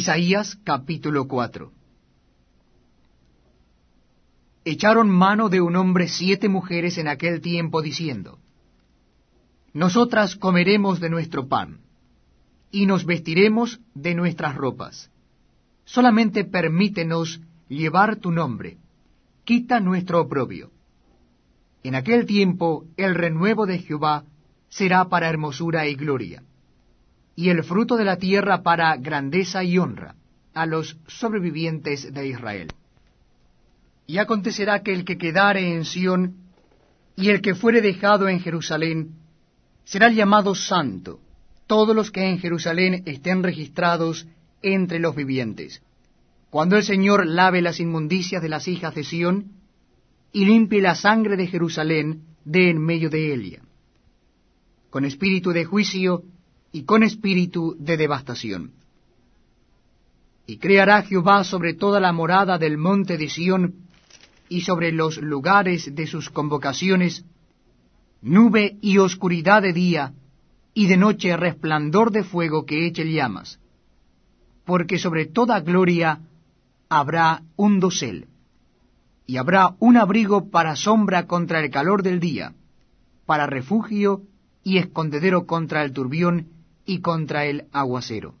Isaías capítulo 4 Echaron mano de un hombre siete mujeres en aquel tiempo diciendo, Nosotras comeremos de nuestro pan, y nos vestiremos de nuestras ropas. Solamente permítenos llevar tu nombre, quita nuestro oprobio. En aquel tiempo el renuevo de Jehová será para hermosura y gloria y el fruto de la tierra para grandeza y honra a los sobrevivientes de Israel. Y acontecerá que el que quedare en Sión y el que fuere dejado en Jerusalén será llamado santo, todos los que en Jerusalén estén registrados entre los vivientes. Cuando el Señor lave las inmundicias de las hijas de Sión y limpie la sangre de Jerusalén de en medio de ella. Con espíritu de juicio y con espíritu de devastación. Y creará Jehová sobre toda la morada del monte de Sión y sobre los lugares de sus convocaciones, nube y oscuridad de día, y de noche resplandor de fuego que eche llamas, porque sobre toda gloria habrá un dosel, y habrá un abrigo para sombra contra el calor del día, para refugio y escondedero contra el turbión y contra el aguacero.